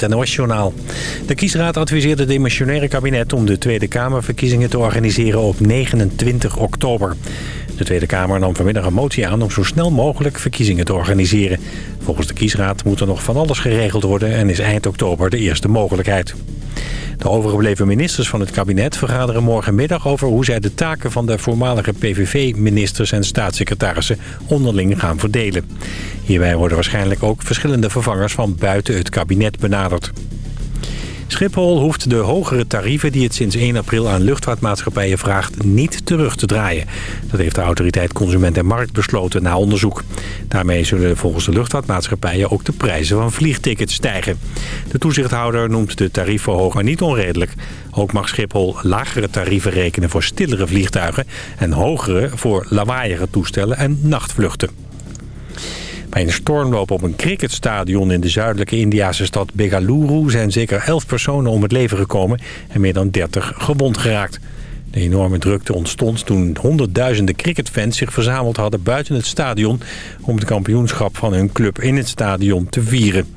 het NOS-journaal. De kiesraad adviseerde het demissionaire kabinet om de Tweede Kamerverkiezingen te organiseren op 29 oktober. De Tweede Kamer nam vanmiddag een motie aan om zo snel mogelijk verkiezingen te organiseren. Volgens de kiesraad moet er nog van alles geregeld worden en is eind oktober de eerste mogelijkheid. De overgebleven ministers van het kabinet vergaderen morgenmiddag over hoe zij de taken van de voormalige PVV-ministers en staatssecretarissen onderling gaan verdelen. Hierbij worden waarschijnlijk ook verschillende vervangers van buiten het kabinet benaderd. Schiphol hoeft de hogere tarieven die het sinds 1 april aan luchtvaartmaatschappijen vraagt niet terug te draaien. Dat heeft de autoriteit Consument en Markt besloten na onderzoek. Daarmee zullen volgens de luchtvaartmaatschappijen ook de prijzen van vliegtickets stijgen. De toezichthouder noemt de tariefverhoging niet onredelijk. Ook mag Schiphol lagere tarieven rekenen voor stillere vliegtuigen en hogere voor lawaaiige toestellen en nachtvluchten. Bij een stormloop op een cricketstadion in de zuidelijke Indiase stad Bengaluru... zijn zeker 11 personen om het leven gekomen en meer dan 30 gewond geraakt. De enorme drukte ontstond toen honderdduizenden cricketfans zich verzameld hadden buiten het stadion... om het kampioenschap van hun club in het stadion te vieren.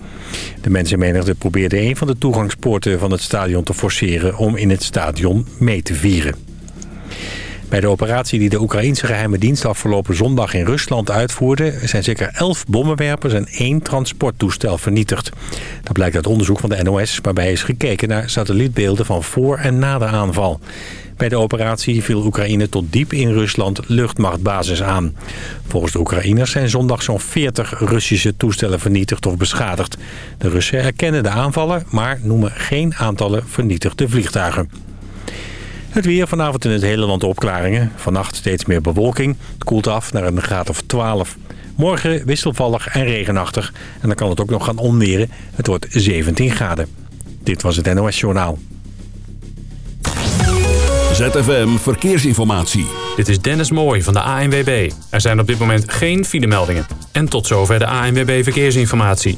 De mensenmenigte probeerde een van de toegangspoorten van het stadion te forceren om in het stadion mee te vieren. Bij de operatie die de Oekraïnse geheime dienst afgelopen zondag in Rusland uitvoerde... zijn zeker elf bommenwerpers en één transporttoestel vernietigd. Dat blijkt uit onderzoek van de NOS waarbij is gekeken naar satellietbeelden van voor en na de aanval. Bij de operatie viel Oekraïne tot diep in Rusland luchtmachtbasis aan. Volgens de Oekraïners zijn zondag zo'n 40 Russische toestellen vernietigd of beschadigd. De Russen erkennen de aanvallen, maar noemen geen aantallen vernietigde vliegtuigen. Het weer vanavond in het hele land opklaringen. Vannacht steeds meer bewolking. Het koelt af naar een graad of 12. Morgen wisselvallig en regenachtig. En dan kan het ook nog gaan onweren. Het wordt 17 graden. Dit was het NOS Journaal. ZFM Verkeersinformatie. Dit is Dennis Mooij van de ANWB. Er zijn op dit moment geen filemeldingen. En tot zover de ANWB Verkeersinformatie.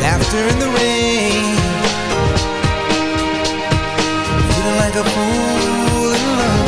laughter in the rain. Feeling like a fool in love.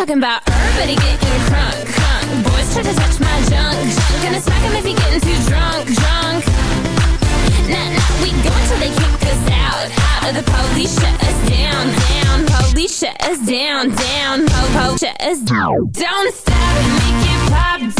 talking about everybody getting drunk, drunk. Boys try to touch my junk, junk. Gonna smack him if he getting too drunk, drunk. Nah, nah, we go until they kick us out, out. The police shut us down, down. Police shut us down, down. Ho, ho, shut us down. Don't stop, make it pop,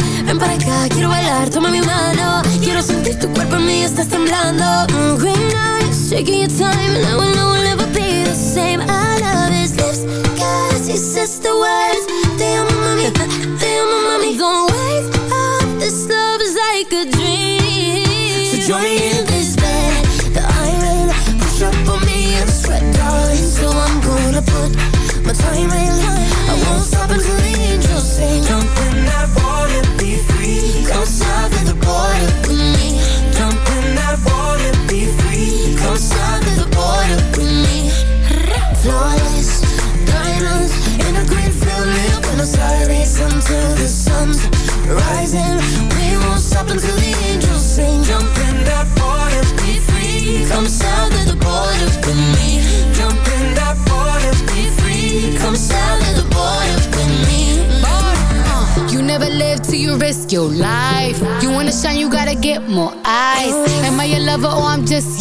ven para acá, quiero bailar, toma mi mano. Quiero sentir tu cuerpo en mí, estás temblando. Mm, green eyes, taking your time, and I will know we'll never be the same. I love his lips, cause he says the words.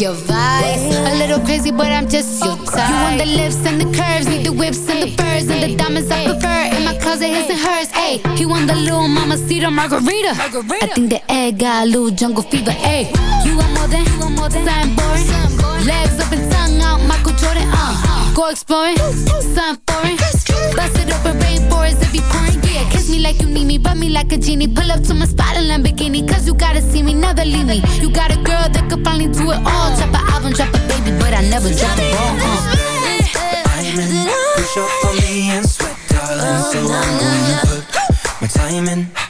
Your vice? A little crazy, but I'm just your type. You want the lips and the curves, need the whips and the furs and the diamonds I prefer. In my closet, his and hers. Hey, he want the little mama cedar margarita. I think the egg got a little jungle fever. Ayy, you want more than, you want more than something boring. Legs up and tongue out, Michael Jordan. Uh, go exploring, something foreign. Bust it open, rainforest if you pouring. Yeah, kiss me like you need me, rub me like a genie. Pull up to my spot in Lamborghini, cause you gotta see me, never leave me. You got a girl that could finally do it all. Drop an album, drop a baby, but I never drop a ball. Uh. I'm in. Push up on me and sweat, darling. So I'm gonna put my time in.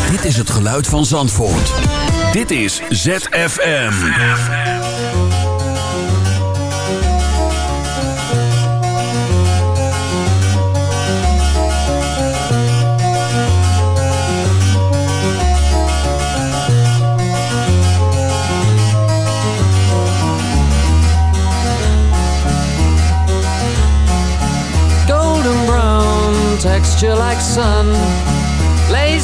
Dit is het geluid van Zandvoort. Dit is ZFM. golden brown texture like sun